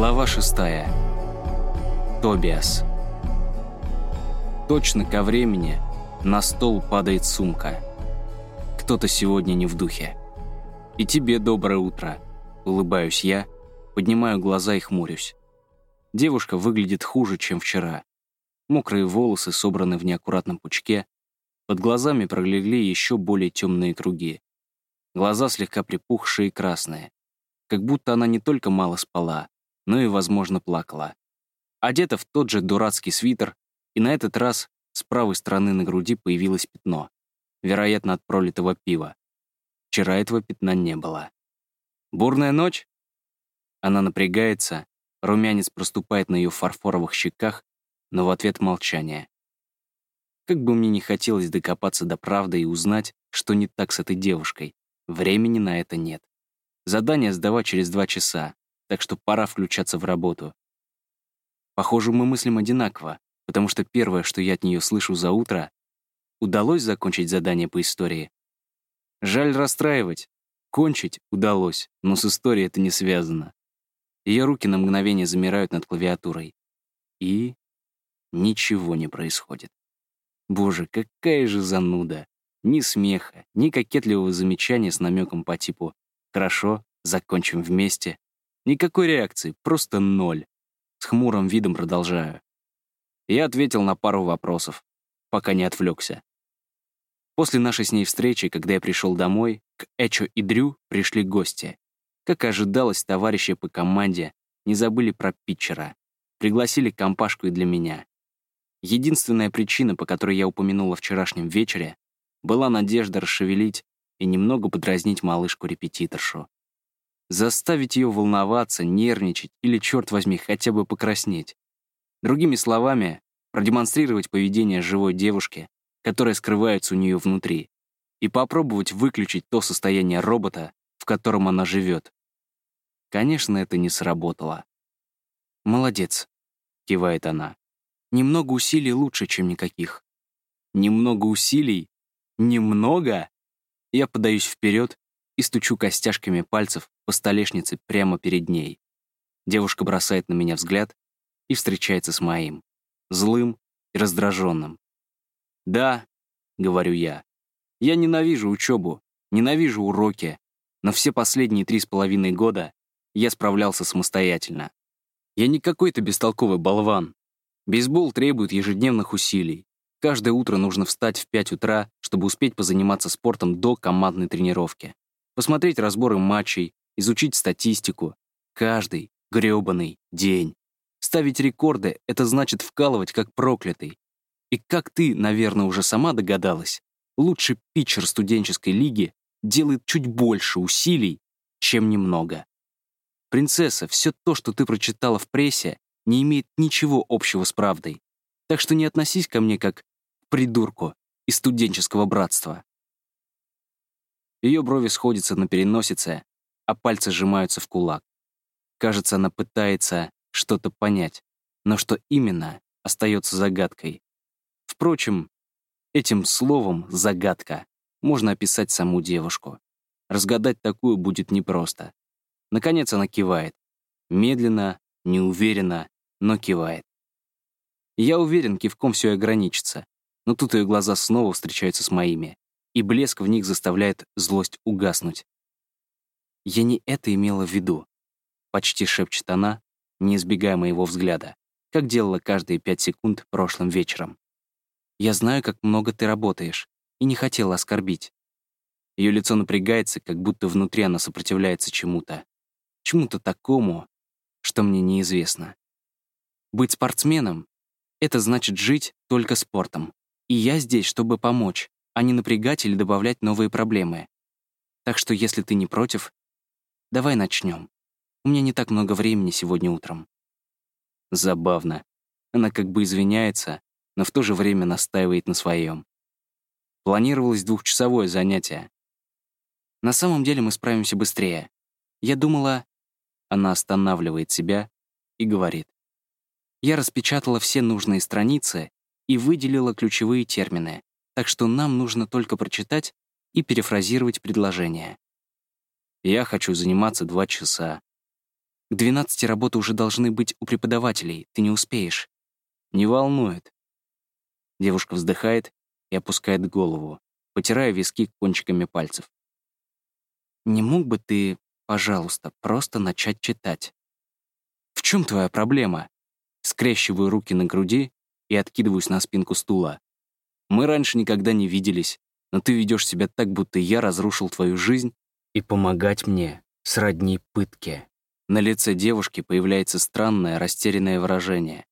Глава шестая. Тобиас. Точно ко времени на стол падает сумка. Кто-то сегодня не в духе. И тебе доброе утро. Улыбаюсь я, поднимаю глаза и хмурюсь. Девушка выглядит хуже, чем вчера. Мокрые волосы собраны в неаккуратном пучке, под глазами пролегли еще более темные круги. Глаза слегка припухшие и красные. Как будто она не только мало спала, но и, возможно, плакала. Одета в тот же дурацкий свитер, и на этот раз с правой стороны на груди появилось пятно, вероятно, от пролитого пива. Вчера этого пятна не было. «Бурная ночь?» Она напрягается, румянец проступает на ее фарфоровых щеках, но в ответ молчание. Как бы мне не хотелось докопаться до правды и узнать, что не так с этой девушкой, времени на это нет. Задание сдавать через два часа, так что пора включаться в работу. Похоже, мы мыслим одинаково, потому что первое, что я от нее слышу за утро, удалось закончить задание по истории. Жаль расстраивать. Кончить удалось, но с историей это не связано. Ее руки на мгновение замирают над клавиатурой. И ничего не происходит. Боже, какая же зануда. Ни смеха, ни кокетливого замечания с намеком по типу «хорошо, закончим вместе», Никакой реакции, просто ноль. С хмурым видом продолжаю. Я ответил на пару вопросов, пока не отвлекся. После нашей с ней встречи, когда я пришел домой, к Эчо и Дрю пришли гости. Как и ожидалось, товарищи по команде не забыли про питчера. Пригласили компашку и для меня. Единственная причина, по которой я упомянул о вчерашнем вечере, была надежда расшевелить и немного подразнить малышку-репетиторшу. Заставить ее волноваться, нервничать или, черт возьми, хотя бы покраснеть. Другими словами, продемонстрировать поведение живой девушки, которая скрывается у нее внутри, и попробовать выключить то состояние робота, в котором она живет. Конечно, это не сработало. «Молодец», — кивает она. «Немного усилий лучше, чем никаких». «Немного усилий? Немного?» Я подаюсь вперед и стучу костяшками пальцев по столешнице прямо перед ней. Девушка бросает на меня взгляд и встречается с моим, злым и раздраженным. «Да», — говорю я, — «я ненавижу учебу, ненавижу уроки, но все последние три с половиной года я справлялся самостоятельно. Я не какой-то бестолковый болван. Бейсбол требует ежедневных усилий. Каждое утро нужно встать в 5 утра, чтобы успеть позаниматься спортом до командной тренировки посмотреть разборы матчей, изучить статистику. Каждый грёбаный день. Ставить рекорды — это значит вкалывать как проклятый. И как ты, наверное, уже сама догадалась, лучший питчер студенческой лиги делает чуть больше усилий, чем немного. Принцесса, все то, что ты прочитала в прессе, не имеет ничего общего с правдой. Так что не относись ко мне как к придурку из студенческого братства. Ее брови сходятся на переносице, а пальцы сжимаются в кулак. Кажется, она пытается что-то понять, но что именно, остается загадкой. Впрочем, этим словом «загадка» можно описать саму девушку. Разгадать такую будет непросто. Наконец она кивает. Медленно, неуверенно, но кивает. Я уверен, кивком все ограничится, но тут ее глаза снова встречаются с моими и блеск в них заставляет злость угаснуть. «Я не это имела в виду», — почти шепчет она, не избегая моего взгляда, как делала каждые пять секунд прошлым вечером. «Я знаю, как много ты работаешь, и не хотела оскорбить». Ее лицо напрягается, как будто внутри она сопротивляется чему-то. Чему-то такому, что мне неизвестно. Быть спортсменом — это значит жить только спортом. И я здесь, чтобы помочь а не напрягать или добавлять новые проблемы. Так что, если ты не против, давай начнем. У меня не так много времени сегодня утром. Забавно. Она как бы извиняется, но в то же время настаивает на своем. Планировалось двухчасовое занятие. На самом деле мы справимся быстрее. Я думала... Она останавливает себя и говорит. Я распечатала все нужные страницы и выделила ключевые термины так что нам нужно только прочитать и перефразировать предложение. Я хочу заниматься два часа. К 12 работы уже должны быть у преподавателей, ты не успеешь. Не волнует. Девушка вздыхает и опускает голову, потирая виски кончиками пальцев. Не мог бы ты, пожалуйста, просто начать читать? В чем твоя проблема? Скрещиваю руки на груди и откидываюсь на спинку стула. Мы раньше никогда не виделись, но ты ведешь себя так, будто я разрушил твою жизнь, и помогать мне сродни пытке. На лице девушки появляется странное, растерянное выражение.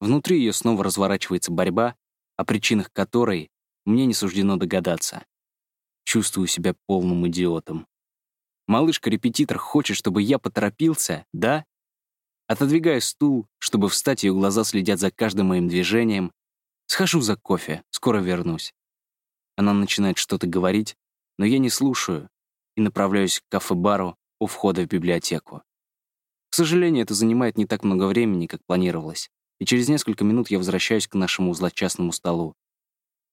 Внутри ее снова разворачивается борьба, о причинах которой мне не суждено догадаться. Чувствую себя полным идиотом. Малышка-репетитор хочет, чтобы я поторопился, да? Отодвигаю стул, чтобы встать, ее глаза следят за каждым моим движением. Схожу за кофе, скоро вернусь. Она начинает что-то говорить, но я не слушаю и направляюсь к кафе-бару у входа в библиотеку. К сожалению, это занимает не так много времени, как планировалось, и через несколько минут я возвращаюсь к нашему злочастному столу.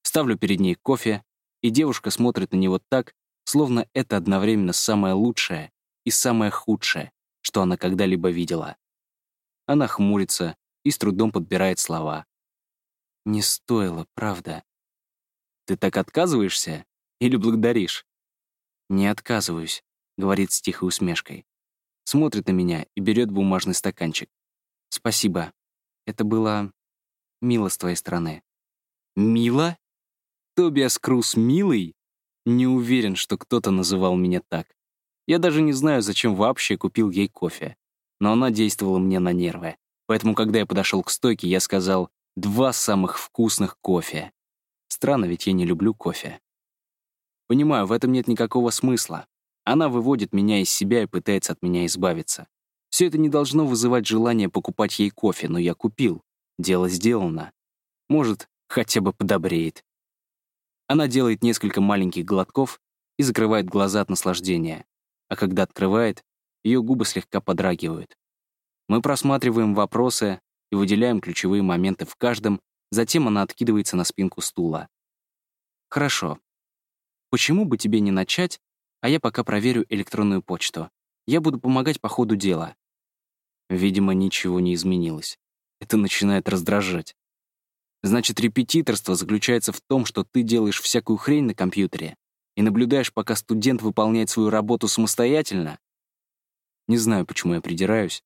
Ставлю перед ней кофе, и девушка смотрит на него так, словно это одновременно самое лучшее и самое худшее, что она когда-либо видела. Она хмурится и с трудом подбирает слова. «Не стоило, правда?» «Ты так отказываешься или благодаришь?» «Не отказываюсь», — говорит с тихой усмешкой. Смотрит на меня и берет бумажный стаканчик. «Спасибо. Это было мило с твоей стороны». «Мило? Тобиас Круз милый?» Не уверен, что кто-то называл меня так. Я даже не знаю, зачем вообще купил ей кофе но она действовала мне на нервы. Поэтому, когда я подошел к стойке, я сказал «два самых вкусных кофе». Странно, ведь я не люблю кофе. Понимаю, в этом нет никакого смысла. Она выводит меня из себя и пытается от меня избавиться. Все это не должно вызывать желание покупать ей кофе, но я купил. Дело сделано. Может, хотя бы подобреет. Она делает несколько маленьких глотков и закрывает глаза от наслаждения. А когда открывает, ее губы слегка подрагивают. Мы просматриваем вопросы и выделяем ключевые моменты в каждом, затем она откидывается на спинку стула. «Хорошо. Почему бы тебе не начать, а я пока проверю электронную почту? Я буду помогать по ходу дела». Видимо, ничего не изменилось. Это начинает раздражать. Значит, репетиторство заключается в том, что ты делаешь всякую хрень на компьютере и наблюдаешь, пока студент выполняет свою работу самостоятельно? Не знаю, почему я придираюсь.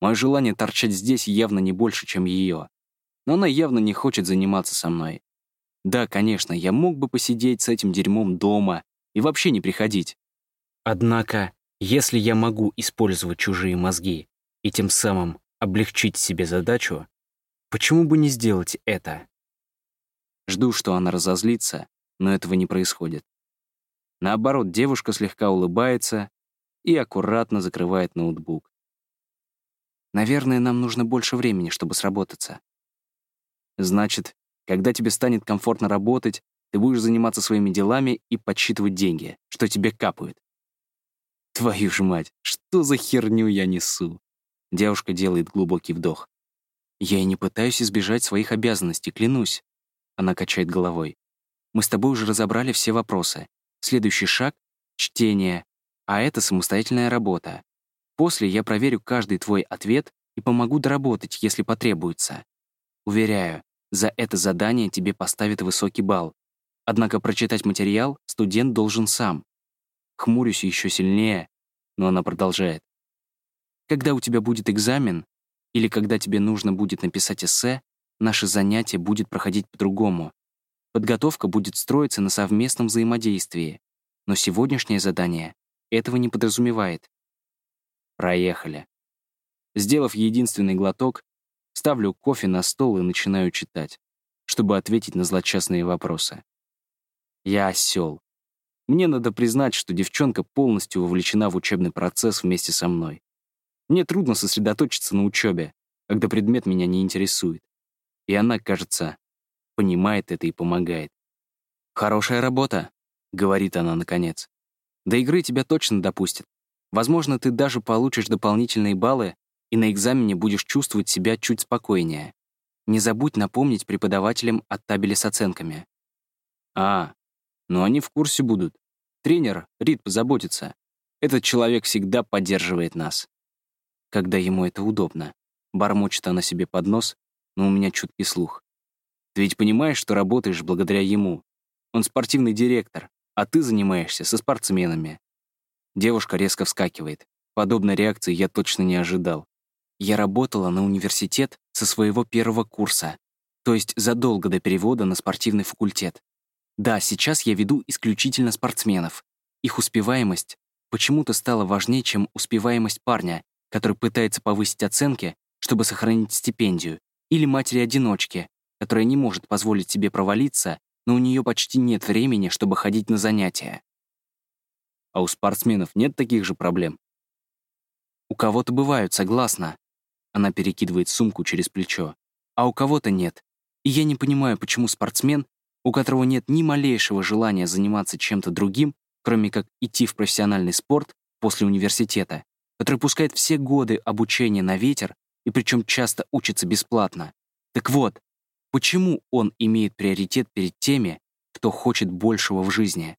Мое желание торчать здесь явно не больше, чем ее. Но она явно не хочет заниматься со мной. Да, конечно, я мог бы посидеть с этим дерьмом дома и вообще не приходить. Однако, если я могу использовать чужие мозги и тем самым облегчить себе задачу, почему бы не сделать это? Жду, что она разозлится, но этого не происходит. Наоборот, девушка слегка улыбается и аккуратно закрывает ноутбук. Наверное, нам нужно больше времени, чтобы сработаться. Значит, когда тебе станет комфортно работать, ты будешь заниматься своими делами и подсчитывать деньги, что тебе капают. Твою ж мать, что за херню я несу? Девушка делает глубокий вдох. Я и не пытаюсь избежать своих обязанностей, клянусь. Она качает головой. Мы с тобой уже разобрали все вопросы. Следующий шаг — чтение, а это самостоятельная работа. После я проверю каждый твой ответ и помогу доработать, если потребуется. Уверяю, за это задание тебе поставят высокий балл. Однако прочитать материал студент должен сам. Хмурюсь еще сильнее, но она продолжает. Когда у тебя будет экзамен, или когда тебе нужно будет написать эссе, наше занятие будет проходить по-другому. Подготовка будет строиться на совместном взаимодействии. Но сегодняшнее задание этого не подразумевает. Проехали. Сделав единственный глоток, ставлю кофе на стол и начинаю читать, чтобы ответить на злочастные вопросы. Я осел. Мне надо признать, что девчонка полностью вовлечена в учебный процесс вместе со мной. Мне трудно сосредоточиться на учебе, когда предмет меня не интересует. И она, кажется, понимает это и помогает. «Хорошая работа», — говорит она наконец. До игры тебя точно допустят. Возможно, ты даже получишь дополнительные баллы и на экзамене будешь чувствовать себя чуть спокойнее. Не забудь напомнить преподавателям о табеле с оценками. А, ну они в курсе будут. Тренер, Рид, позаботится. Этот человек всегда поддерживает нас. когда ему это удобно. Бормочет она себе под нос, но у меня чуткий слух. Ты ведь понимаешь, что работаешь благодаря ему. Он спортивный директор, а ты занимаешься со спортсменами. Девушка резко вскакивает. Подобной реакции я точно не ожидал. Я работала на университет со своего первого курса, то есть задолго до перевода на спортивный факультет. Да, сейчас я веду исключительно спортсменов. Их успеваемость почему-то стала важнее, чем успеваемость парня, который пытается повысить оценки, чтобы сохранить стипендию, или матери-одиночки, которая не может позволить себе провалиться, но у нее почти нет времени, чтобы ходить на занятия. А у спортсменов нет таких же проблем. У кого-то бывают, согласна. Она перекидывает сумку через плечо. А у кого-то нет. И я не понимаю, почему спортсмен, у которого нет ни малейшего желания заниматься чем-то другим, кроме как идти в профессиональный спорт после университета, который пускает все годы обучения на ветер и причем часто учится бесплатно. Так вот, почему он имеет приоритет перед теми, кто хочет большего в жизни?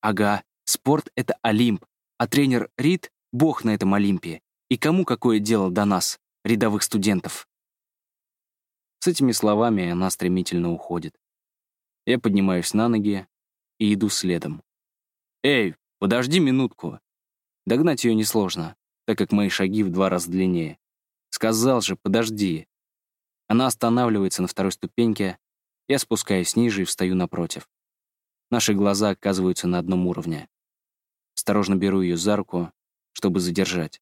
Ага, спорт — это Олимп, а тренер Рид — бог на этом Олимпе. И кому какое дело до нас? Рядовых студентов. С этими словами она стремительно уходит. Я поднимаюсь на ноги и иду следом. «Эй, подожди минутку!» Догнать ее несложно, так как мои шаги в два раза длиннее. Сказал же, подожди. Она останавливается на второй ступеньке, я спускаюсь ниже и встаю напротив. Наши глаза оказываются на одном уровне. Осторожно беру ее за руку, чтобы задержать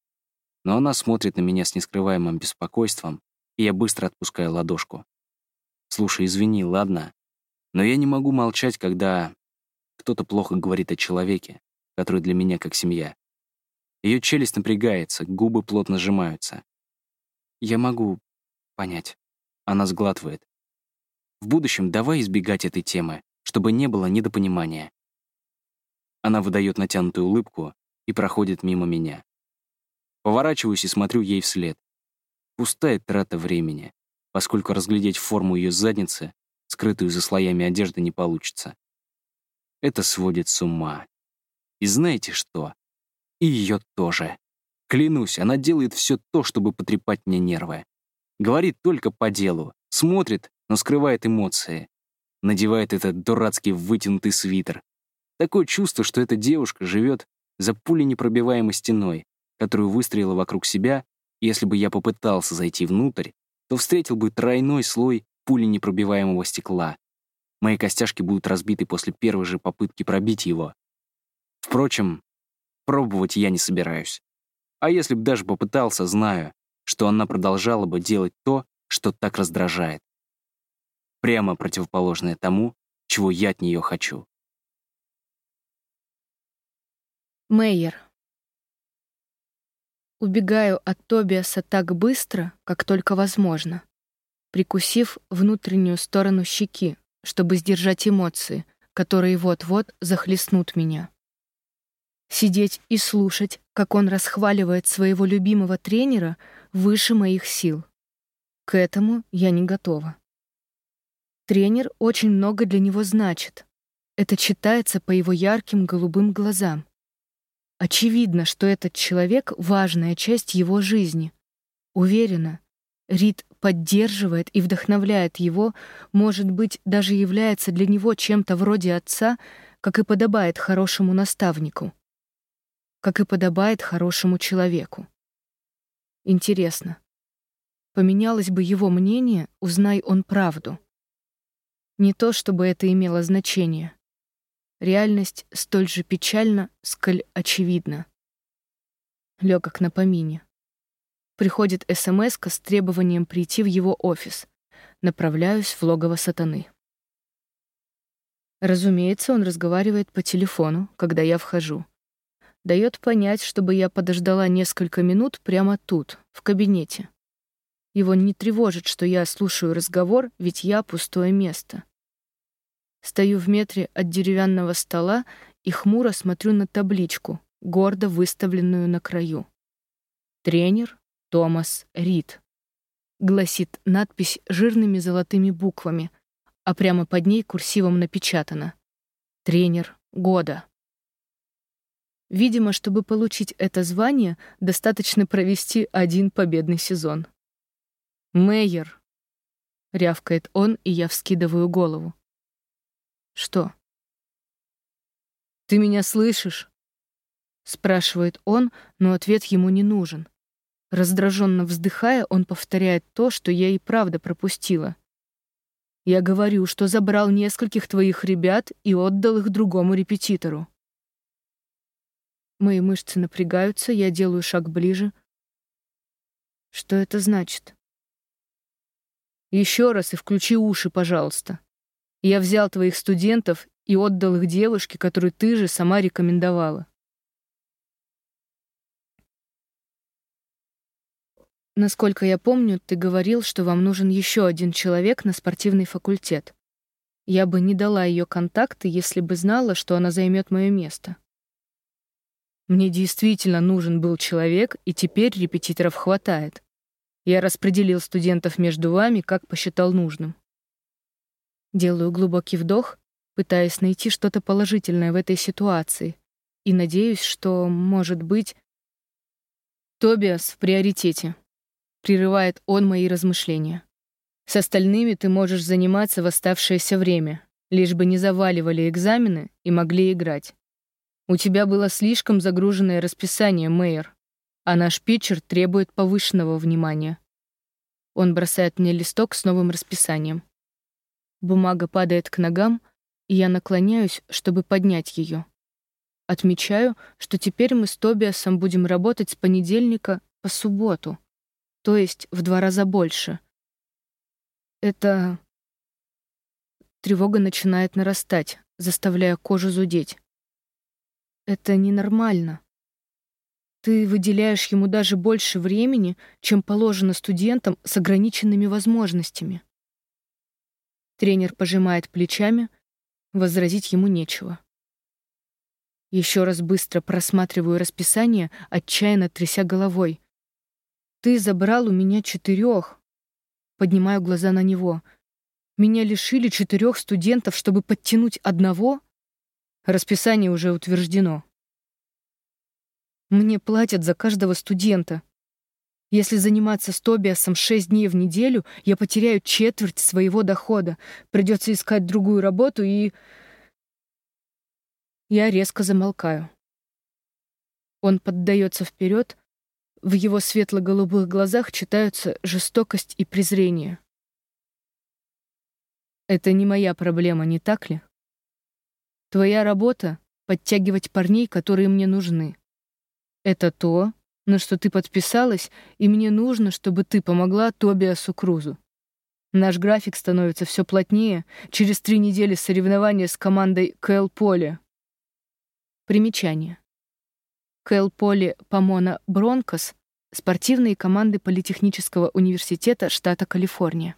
но она смотрит на меня с нескрываемым беспокойством, и я быстро отпускаю ладошку. «Слушай, извини, ладно? Но я не могу молчать, когда кто-то плохо говорит о человеке, который для меня как семья. Ее челюсть напрягается, губы плотно сжимаются. Я могу понять. Она сглатывает. В будущем давай избегать этой темы, чтобы не было недопонимания. Она выдает натянутую улыбку и проходит мимо меня. Поворачиваюсь и смотрю ей вслед. Пустая трата времени, поскольку разглядеть форму ее задницы, скрытую за слоями одежды, не получится. Это сводит с ума. И знаете что? И ее тоже. Клянусь, она делает все то, чтобы потрепать мне нервы. Говорит только по делу, смотрит, но скрывает эмоции. Надевает этот дурацкий вытянутый свитер. Такое чувство, что эта девушка живет за пуленепробиваемой стеной, которую выстроила вокруг себя, если бы я попытался зайти внутрь, то встретил бы тройной слой пули непробиваемого стекла. Мои костяшки будут разбиты после первой же попытки пробить его. Впрочем, пробовать я не собираюсь. А если бы даже попытался, знаю, что она продолжала бы делать то, что так раздражает. Прямо противоположное тому, чего я от нее хочу. Мейер. Убегаю от Тобиаса так быстро, как только возможно, прикусив внутреннюю сторону щеки, чтобы сдержать эмоции, которые вот-вот захлестнут меня. Сидеть и слушать, как он расхваливает своего любимого тренера, выше моих сил. К этому я не готова. Тренер очень много для него значит. Это читается по его ярким голубым глазам. Очевидно, что этот человек — важная часть его жизни. Уверена, Рид поддерживает и вдохновляет его, может быть, даже является для него чем-то вроде отца, как и подобает хорошему наставнику, как и подобает хорошему человеку. Интересно, поменялось бы его мнение, узнай он правду. Не то, чтобы это имело значение. Реальность столь же печальна, сколь очевидна. Легок на помине. Приходит смс с требованием прийти в его офис. Направляюсь в логово сатаны. Разумеется, он разговаривает по телефону, когда я вхожу. Дает понять, чтобы я подождала несколько минут прямо тут, в кабинете. Его не тревожит, что я слушаю разговор, ведь я пустое место. Стою в метре от деревянного стола и хмуро смотрю на табличку, гордо выставленную на краю. «Тренер Томас Рид», — гласит надпись жирными золотыми буквами, а прямо под ней курсивом напечатано «Тренер года». Видимо, чтобы получить это звание, достаточно провести один победный сезон. «Мейер!» — рявкает он, и я вскидываю голову. «Что?» «Ты меня слышишь?» — спрашивает он, но ответ ему не нужен. Раздраженно вздыхая, он повторяет то, что я и правда пропустила. «Я говорю, что забрал нескольких твоих ребят и отдал их другому репетитору. Мои мышцы напрягаются, я делаю шаг ближе. Что это значит? Еще раз и включи уши, пожалуйста. Я взял твоих студентов и отдал их девушке, которую ты же сама рекомендовала. Насколько я помню, ты говорил, что вам нужен еще один человек на спортивный факультет. Я бы не дала ее контакты, если бы знала, что она займет мое место. Мне действительно нужен был человек, и теперь репетиторов хватает. Я распределил студентов между вами, как посчитал нужным. Делаю глубокий вдох, пытаясь найти что-то положительное в этой ситуации, и надеюсь, что, может быть... Тобиас в приоритете. Прерывает он мои размышления. С остальными ты можешь заниматься в оставшееся время, лишь бы не заваливали экзамены и могли играть. У тебя было слишком загруженное расписание, Мэйр, а наш питчер требует повышенного внимания. Он бросает мне листок с новым расписанием. Бумага падает к ногам, и я наклоняюсь, чтобы поднять ее. Отмечаю, что теперь мы с Тобиасом будем работать с понедельника по субботу, то есть в два раза больше. Это... Тревога начинает нарастать, заставляя кожу зудеть. Это ненормально. Ты выделяешь ему даже больше времени, чем положено студентам с ограниченными возможностями. Тренер пожимает плечами, возразить ему нечего. Еще раз быстро просматриваю расписание, отчаянно тряся головой. «Ты забрал у меня четырех. Поднимаю глаза на него. «Меня лишили четырех студентов, чтобы подтянуть одного?» Расписание уже утверждено. Мне платят за каждого студента. Если заниматься с Тобиасом шесть дней в неделю, я потеряю четверть своего дохода. Придется искать другую работу и... Я резко замолкаю. Он поддается вперед. В его светло-голубых глазах читаются жестокость и презрение. Это не моя проблема, не так ли? Твоя работа — подтягивать парней, которые мне нужны. Это то, на что ты подписалась, и мне нужно, чтобы ты помогла Тобиасу Крузу. Наш график становится все плотнее. Через три недели соревнования с командой Кэл Поле. Примечание. Кэл Поле Помона Бронкос — спортивные команды Политехнического университета штата Калифорния.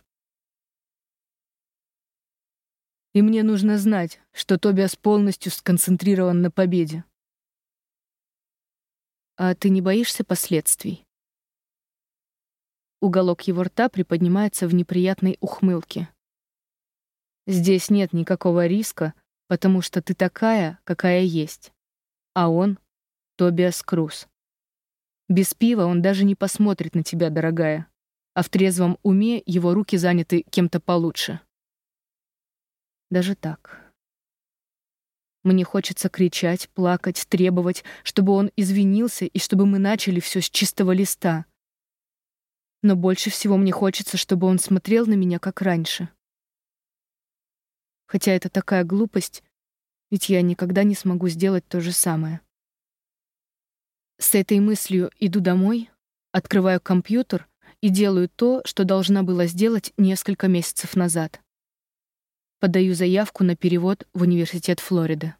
И мне нужно знать, что Тобиас полностью сконцентрирован на победе. А ты не боишься последствий? Уголок его рта приподнимается в неприятной ухмылке. Здесь нет никакого риска, потому что ты такая, какая есть. А он — Тобиас Круз. Без пива он даже не посмотрит на тебя, дорогая. А в трезвом уме его руки заняты кем-то получше. Даже так. Мне хочется кричать, плакать, требовать, чтобы он извинился и чтобы мы начали все с чистого листа. Но больше всего мне хочется, чтобы он смотрел на меня как раньше. Хотя это такая глупость, ведь я никогда не смогу сделать то же самое. С этой мыслью иду домой, открываю компьютер и делаю то, что должна была сделать несколько месяцев назад. Подаю заявку на перевод в Университет Флориды.